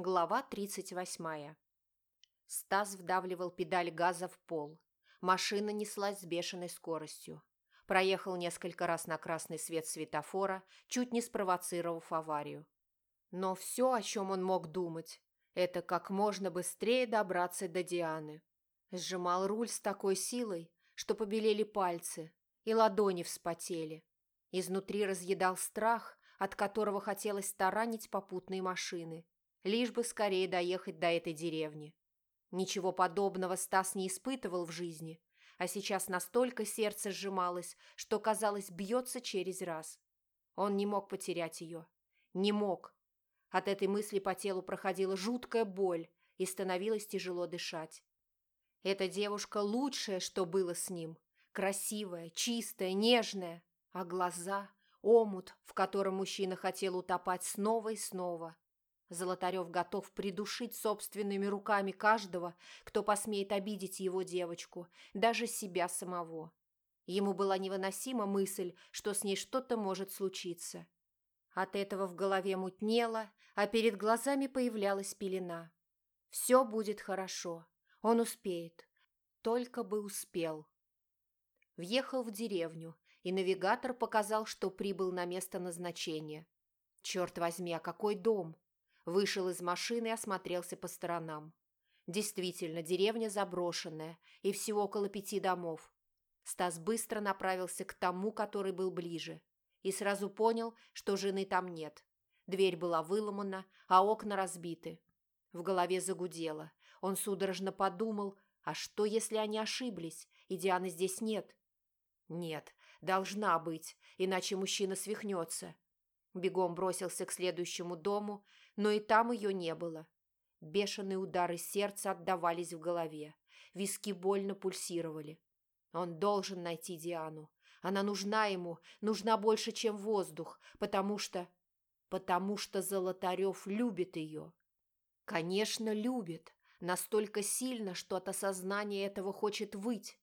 Глава 38. Стас вдавливал педаль газа в пол. Машина неслась с бешеной скоростью. Проехал несколько раз на красный свет светофора, чуть не спровоцировав аварию. Но все, о чем он мог думать, это как можно быстрее добраться до Дианы. Сжимал руль с такой силой, что побелели пальцы, и ладони вспотели. Изнутри разъедал страх, от которого хотелось таранить попутные машины – лишь бы скорее доехать до этой деревни. Ничего подобного Стас не испытывал в жизни, а сейчас настолько сердце сжималось, что, казалось, бьется через раз. Он не мог потерять ее. Не мог. От этой мысли по телу проходила жуткая боль и становилось тяжело дышать. Эта девушка лучшее, что было с ним. Красивая, чистая, нежная. А глаза – омут, в котором мужчина хотел утопать снова и снова – Золотарев готов придушить собственными руками каждого, кто посмеет обидеть его девочку, даже себя самого. Ему была невыносима мысль, что с ней что-то может случиться. От этого в голове мутнело, а перед глазами появлялась пелена. Все будет хорошо. Он успеет. Только бы успел. Въехал в деревню, и навигатор показал, что прибыл на место назначения. Черт возьми, а какой дом! Вышел из машины и осмотрелся по сторонам. Действительно, деревня заброшенная, и всего около пяти домов. Стас быстро направился к тому, который был ближе, и сразу понял, что жены там нет. Дверь была выломана, а окна разбиты. В голове загудело. Он судорожно подумал, а что, если они ошиблись, и Дианы здесь нет? Нет, должна быть, иначе мужчина свихнется. Бегом бросился к следующему дому, но и там ее не было. Бешеные удары сердца отдавались в голове. Виски больно пульсировали. Он должен найти Диану. Она нужна ему, нужна больше, чем воздух, потому что... Потому что Золотарев любит ее. Конечно, любит. Настолько сильно, что от осознания этого хочет выть.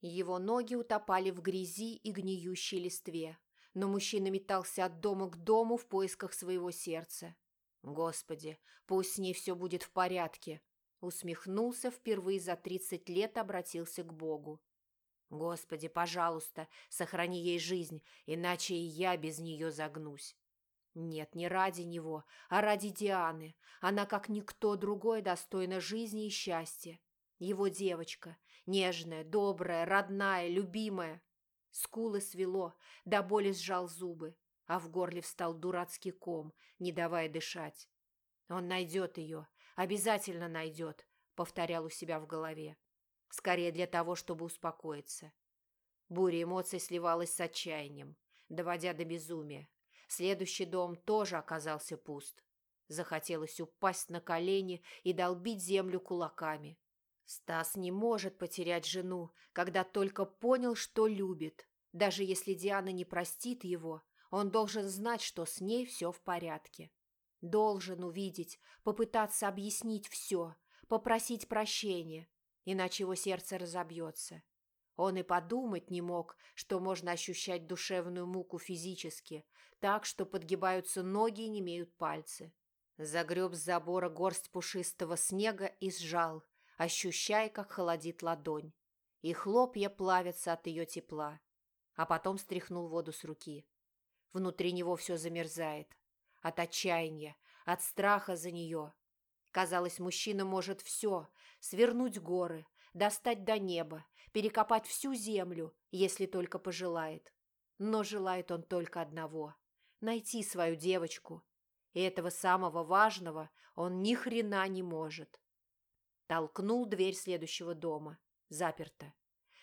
Его ноги утопали в грязи и гниющей листве, но мужчина метался от дома к дому в поисках своего сердца. Господи, пусть с ней все будет в порядке. Усмехнулся впервые за тридцать лет, обратился к Богу. Господи, пожалуйста, сохрани ей жизнь, иначе и я без нее загнусь. Нет, не ради него, а ради Дианы. Она, как никто другой, достойна жизни и счастья. Его девочка, нежная, добрая, родная, любимая. Скулы свело, до боли сжал зубы а в горле встал дурацкий ком, не давая дышать. «Он найдет ее, обязательно найдет», — повторял у себя в голове. Скорее для того, чтобы успокоиться. Буря эмоций сливалась с отчаянием, доводя до безумия. Следующий дом тоже оказался пуст. Захотелось упасть на колени и долбить землю кулаками. Стас не может потерять жену, когда только понял, что любит. Даже если Диана не простит его, он должен знать, что с ней все в порядке. Должен увидеть, попытаться объяснить все, попросить прощения, иначе его сердце разобьется. Он и подумать не мог, что можно ощущать душевную муку физически, так, что подгибаются ноги и не имеют пальцы. Загреб с забора горсть пушистого снега и сжал, ощущая, как холодит ладонь. И хлопья плавятся от ее тепла. А потом стряхнул воду с руки. Внутри него все замерзает. От отчаяния, от страха за нее. Казалось, мужчина может все – свернуть горы, достать до неба, перекопать всю землю, если только пожелает. Но желает он только одного – найти свою девочку. И этого самого важного он ни хрена не может. Толкнул дверь следующего дома. Заперто.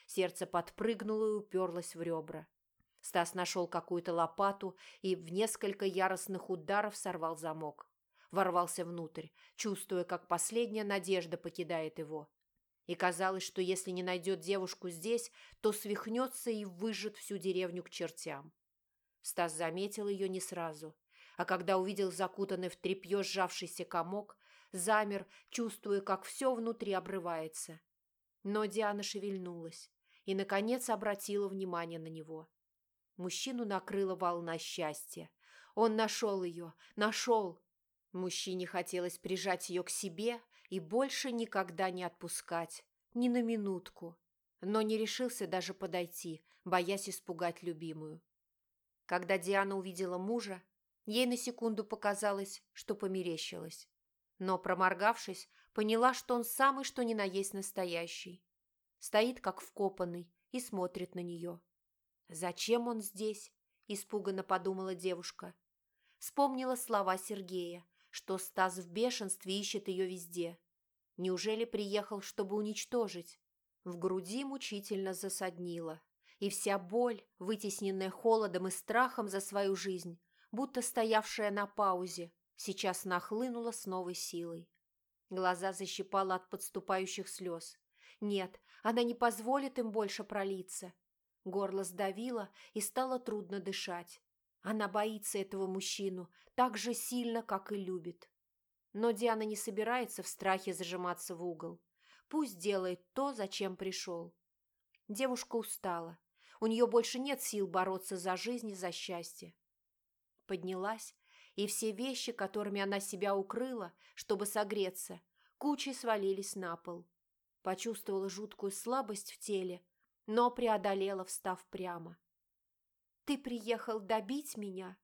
Сердце подпрыгнуло и уперлось в ребра. Стас нашел какую-то лопату и в несколько яростных ударов сорвал замок. Ворвался внутрь, чувствуя, как последняя надежда покидает его. И казалось, что если не найдет девушку здесь, то свихнется и выжжет всю деревню к чертям. Стас заметил ее не сразу, а когда увидел закутанный в тряпье сжавшийся комок, замер, чувствуя, как все внутри обрывается. Но Диана шевельнулась и, наконец, обратила внимание на него. Мужчину накрыла волна счастья. Он нашел ее, нашел. Мужчине хотелось прижать ее к себе и больше никогда не отпускать, ни на минутку, но не решился даже подойти, боясь испугать любимую. Когда Диана увидела мужа, ей на секунду показалось, что померещилось. Но, проморгавшись, поняла, что он самый что ни на есть настоящий. Стоит как вкопанный и смотрит на нее. «Зачем он здесь?» – испуганно подумала девушка. Вспомнила слова Сергея, что Стас в бешенстве ищет ее везде. Неужели приехал, чтобы уничтожить? В груди мучительно засаднило, и вся боль, вытесненная холодом и страхом за свою жизнь, будто стоявшая на паузе, сейчас нахлынула с новой силой. Глаза защипала от подступающих слез. Нет, она не позволит им больше пролиться. Горло сдавило, и стало трудно дышать. Она боится этого мужчину так же сильно, как и любит. Но Диана не собирается в страхе зажиматься в угол. Пусть делает то, зачем пришел. Девушка устала. У нее больше нет сил бороться за жизнь и за счастье. Поднялась, и все вещи, которыми она себя укрыла, чтобы согреться, кучей свалились на пол. Почувствовала жуткую слабость в теле, но преодолела, встав прямо. «Ты приехал добить меня?»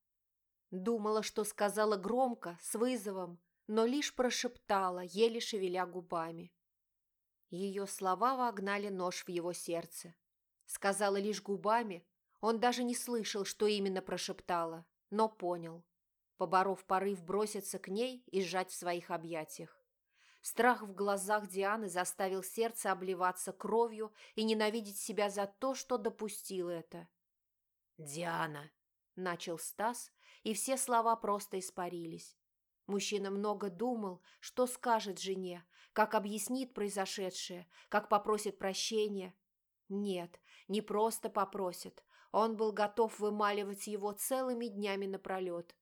Думала, что сказала громко, с вызовом, но лишь прошептала, еле шевеля губами. Ее слова вогнали нож в его сердце. Сказала лишь губами, он даже не слышал, что именно прошептала, но понял. Поборов порыв броситься к ней и сжать в своих объятиях. Страх в глазах Дианы заставил сердце обливаться кровью и ненавидеть себя за то, что допустил это. «Диана!» – начал Стас, и все слова просто испарились. Мужчина много думал, что скажет жене, как объяснит произошедшее, как попросит прощения. Нет, не просто попросит. Он был готов вымаливать его целыми днями напролет.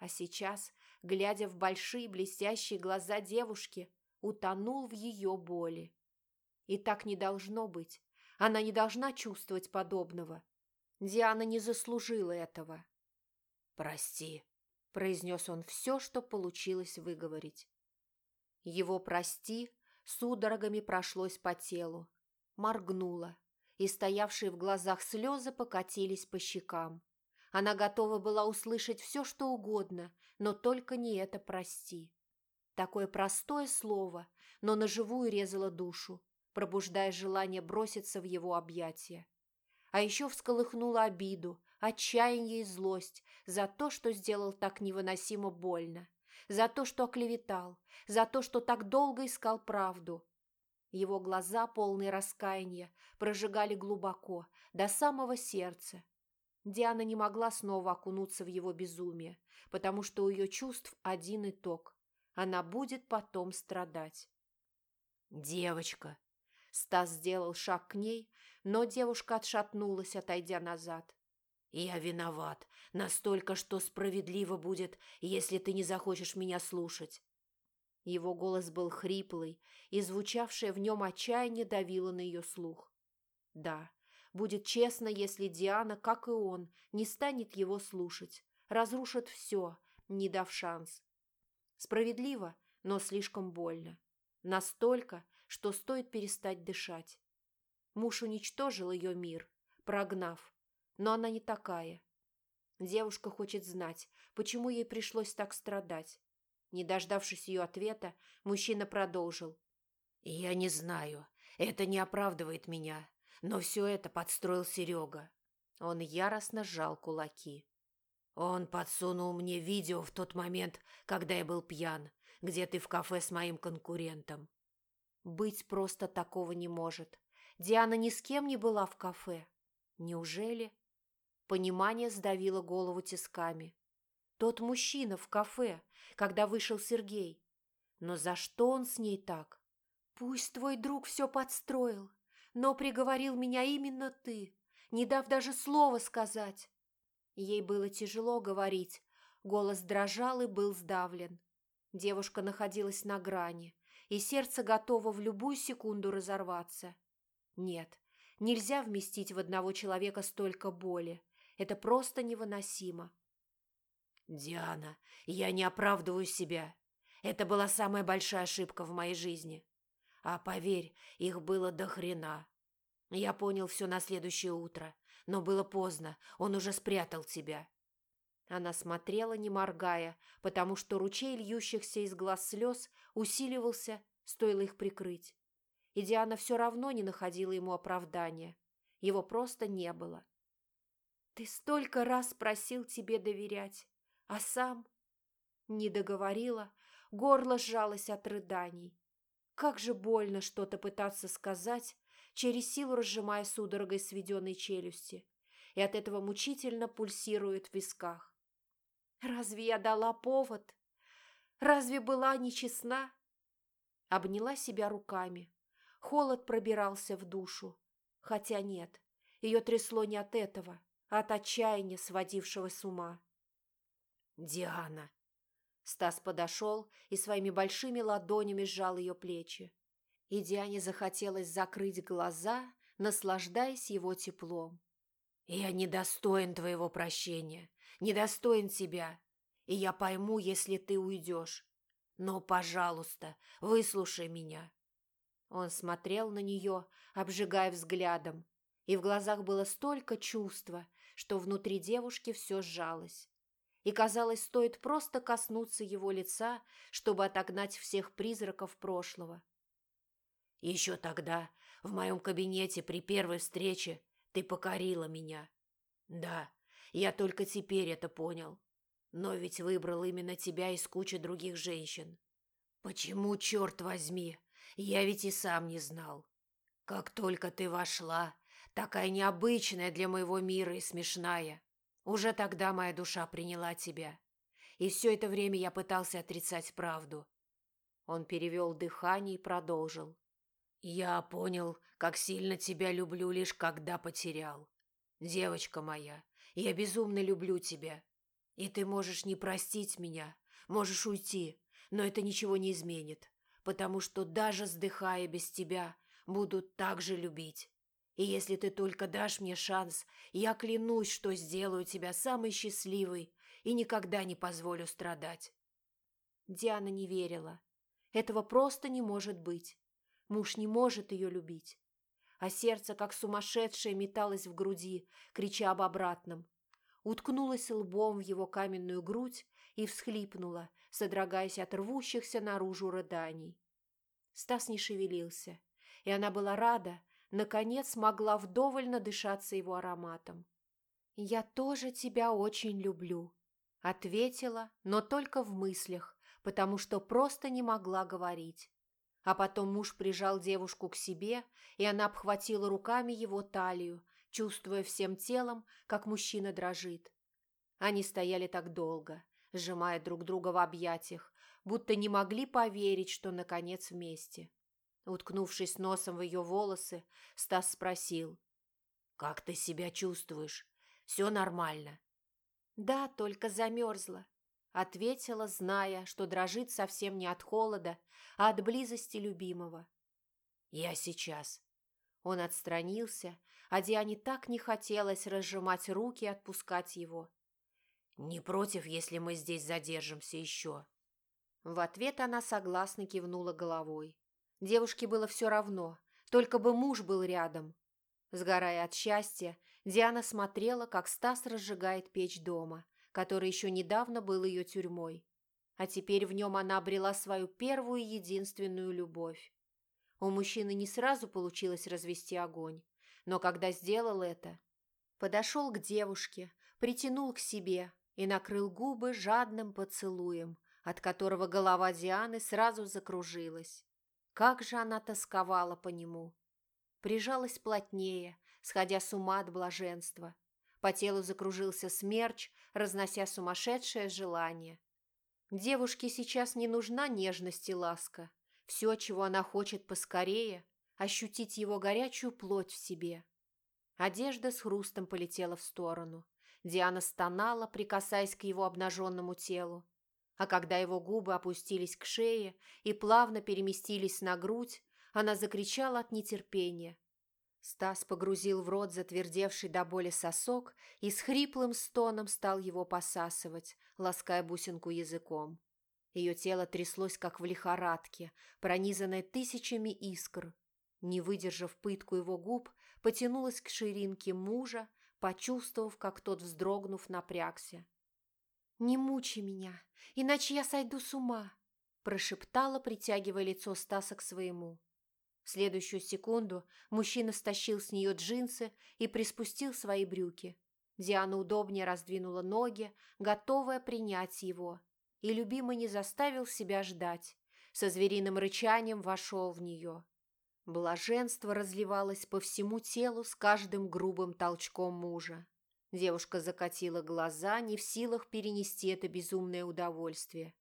А сейчас, глядя в большие блестящие глаза девушки, утонул в ее боли. И так не должно быть. Она не должна чувствовать подобного. Диана не заслужила этого. «Прости», – произнес он все, что получилось выговорить. Его «прости» судорогами прошлось по телу. Моргнула, и стоявшие в глазах слезы покатились по щекам. Она готова была услышать все, что угодно, но только не это «прости». Такое простое слово, но наживую резало душу, пробуждая желание броситься в его объятия. А еще всколыхнула обиду, отчаяние и злость за то, что сделал так невыносимо больно, за то, что оклеветал, за то, что так долго искал правду. Его глаза, полные раскаяния, прожигали глубоко, до самого сердца. Диана не могла снова окунуться в его безумие, потому что у ее чувств один итог. Она будет потом страдать. «Девочка!» Стас сделал шаг к ней, но девушка отшатнулась, отойдя назад. «Я виноват. Настолько, что справедливо будет, если ты не захочешь меня слушать». Его голос был хриплый, и звучавшее в нем отчаяние давило на ее слух. Да, будет честно, если Диана, как и он, не станет его слушать, разрушит все, не дав шанс. Справедливо, но слишком больно. Настолько, что стоит перестать дышать. Муж уничтожил ее мир, прогнав, но она не такая. Девушка хочет знать, почему ей пришлось так страдать. Не дождавшись ее ответа, мужчина продолжил. «Я не знаю, это не оправдывает меня, но все это подстроил Серега». Он яростно сжал кулаки. «Он подсунул мне видео в тот момент, когда я был пьян, где ты в кафе с моим конкурентом. Быть просто такого не может. Диана ни с кем не была в кафе. Неужели? Понимание сдавило голову тисками. Тот мужчина в кафе, когда вышел Сергей. Но за что он с ней так? Пусть твой друг все подстроил, но приговорил меня именно ты, не дав даже слова сказать. Ей было тяжело говорить, голос дрожал и был сдавлен. Девушка находилась на грани, и сердце готово в любую секунду разорваться. Нет, нельзя вместить в одного человека столько боли. Это просто невыносимо. «Диана, я не оправдываю себя. Это была самая большая ошибка в моей жизни. А поверь, их было до хрена. Я понял все на следующее утро, но было поздно, он уже спрятал тебя. Она смотрела, не моргая, потому что ручей льющихся из глаз слез усиливался, стоило их прикрыть. И Диана все равно не находила ему оправдания. Его просто не было. «Ты столько раз просил тебе доверять, а сам...» Не договорила, горло сжалось от рыданий. Как же больно что-то пытаться сказать, через силу разжимая судорогой сведенной челюсти, и от этого мучительно пульсирует в висках. Разве я дала повод? Разве была нечестна? Обняла себя руками. Холод пробирался в душу. Хотя нет, ее трясло не от этого, а от отчаяния, сводившего с ума. «Диана!» Стас подошел и своими большими ладонями сжал ее плечи. И Диане захотелось закрыть глаза, наслаждаясь его теплом. «Я недостоин твоего прощения недостоин тебя, и я пойму, если ты уйдешь. Но, пожалуйста, выслушай меня». Он смотрел на нее, обжигая взглядом, и в глазах было столько чувства, что внутри девушки все сжалось. И, казалось, стоит просто коснуться его лица, чтобы отогнать всех призраков прошлого. «Еще тогда, в моем кабинете при первой встрече, ты покорила меня. Да, я только теперь это понял. Но ведь выбрал именно тебя из кучи других женщин. Почему, черт возьми? Я ведь и сам не знал. Как только ты вошла, такая необычная для моего мира и смешная, уже тогда моя душа приняла тебя. И все это время я пытался отрицать правду. Он перевел дыхание и продолжил. Я понял, как сильно тебя люблю лишь когда потерял. Девочка моя, я безумно люблю тебя. И ты можешь не простить меня, можешь уйти, но это ничего не изменит, потому что даже сдыхая без тебя, буду так же любить. И если ты только дашь мне шанс, я клянусь, что сделаю тебя самой счастливой и никогда не позволю страдать». Диана не верила. Этого просто не может быть. Муж не может ее любить а сердце, как сумасшедшее, металось в груди, крича об обратном. Уткнулась лбом в его каменную грудь и всхлипнула, содрогаясь от рвущихся наружу рыданий. Стас не шевелился, и она была рада, наконец могла вдоволь надышаться его ароматом. «Я тоже тебя очень люблю», — ответила, но только в мыслях, потому что просто не могла говорить. А потом муж прижал девушку к себе, и она обхватила руками его талию, чувствуя всем телом, как мужчина дрожит. Они стояли так долго, сжимая друг друга в объятиях, будто не могли поверить, что наконец вместе. Уткнувшись носом в ее волосы, Стас спросил. «Как ты себя чувствуешь? Все нормально?» «Да, только замерзла. Ответила, зная, что дрожит совсем не от холода, а от близости любимого. «Я сейчас». Он отстранился, а Диане так не хотелось разжимать руки и отпускать его. «Не против, если мы здесь задержимся еще?» В ответ она согласно кивнула головой. Девушке было все равно, только бы муж был рядом. Сгорая от счастья, Диана смотрела, как Стас разжигает печь дома, который еще недавно был ее тюрьмой. А теперь в нем она обрела свою первую и единственную любовь. У мужчины не сразу получилось развести огонь, но когда сделал это, подошел к девушке, притянул к себе и накрыл губы жадным поцелуем, от которого голова Дианы сразу закружилась. Как же она тосковала по нему! Прижалась плотнее, сходя с ума от блаженства, по телу закружился смерч, разнося сумасшедшее желание. Девушке сейчас не нужна нежность и ласка. Все, чего она хочет поскорее, ощутить его горячую плоть в себе. Одежда с хрустом полетела в сторону. Диана стонала, прикасаясь к его обнаженному телу. А когда его губы опустились к шее и плавно переместились на грудь, она закричала от нетерпения. Стас погрузил в рот затвердевший до боли сосок и с хриплым стоном стал его посасывать, лаская бусинку языком. Ее тело тряслось, как в лихорадке, пронизанное тысячами искр. Не выдержав пытку его губ, потянулась к ширинке мужа, почувствовав, как тот, вздрогнув, напрягся. «Не мучи меня, иначе я сойду с ума», прошептала, притягивая лицо Стаса к своему. В следующую секунду мужчина стащил с нее джинсы и приспустил свои брюки. Диана удобнее раздвинула ноги, готовая принять его. И любимый не заставил себя ждать. Со звериным рычанием вошел в нее. Блаженство разливалось по всему телу с каждым грубым толчком мужа. Девушка закатила глаза, не в силах перенести это безумное удовольствие.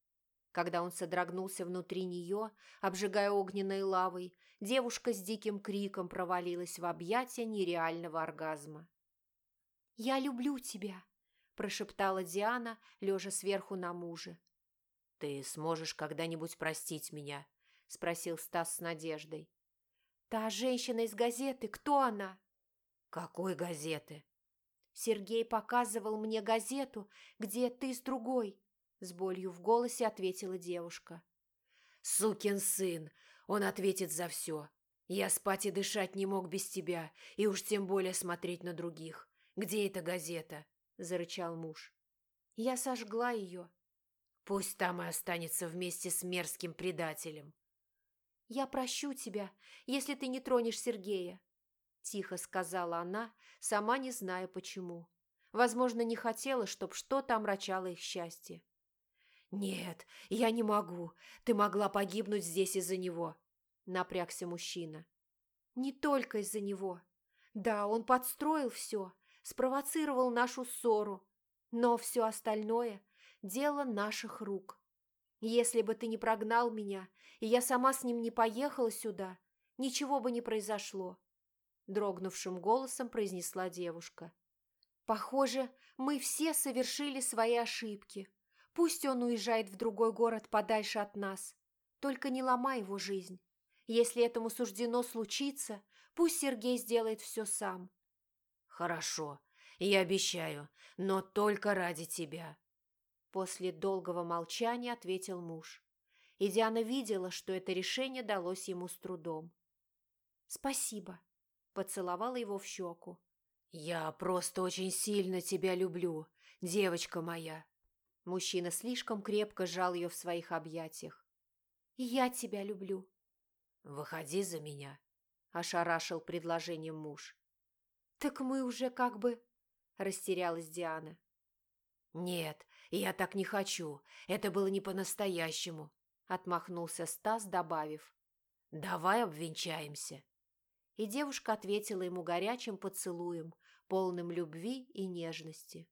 Когда он содрогнулся внутри нее, обжигая огненной лавой, девушка с диким криком провалилась в объятия нереального оргазма. «Я люблю тебя», – прошептала Диана, лежа сверху на муже. «Ты сможешь когда-нибудь простить меня?» – спросил Стас с надеждой. «Та женщина из газеты, кто она?» «Какой газеты?» «Сергей показывал мне газету, где ты с другой», – с болью в голосе ответила девушка. «Сукин сын! Он ответит за все. Я спать и дышать не мог без тебя, и уж тем более смотреть на других. Где эта газета?» – зарычал муж. «Я сожгла ее». «Пусть там и останется вместе с мерзким предателем». «Я прощу тебя, если ты не тронешь Сергея», – тихо сказала она, сама не зная почему. Возможно, не хотела, чтоб что-то омрачало их счастье. «Нет, я не могу. Ты могла погибнуть здесь из-за него», – напрягся мужчина. «Не только из-за него. Да, он подстроил все, спровоцировал нашу ссору, но все остальное – дело наших рук. Если бы ты не прогнал меня, и я сама с ним не поехала сюда, ничего бы не произошло», – дрогнувшим голосом произнесла девушка. «Похоже, мы все совершили свои ошибки. Пусть он уезжает в другой город подальше от нас, только не ломай его жизнь. Если этому суждено случиться, пусть Сергей сделает все сам. «Хорошо, я обещаю, но только ради тебя». После долгого молчания ответил муж. И Диана видела, что это решение далось ему с трудом. «Спасибо», – поцеловала его в щеку. «Я просто очень сильно тебя люблю, девочка моя». Мужчина слишком крепко сжал ее в своих объятиях. «Я тебя люблю». «Выходи за меня», – ошарашил предложением муж. «Так мы уже как бы...» – растерялась Диана. «Нет, я так не хочу. Это было не по-настоящему», – отмахнулся Стас, добавив. «Давай обвенчаемся». И девушка ответила ему горячим поцелуем, полным любви и нежности.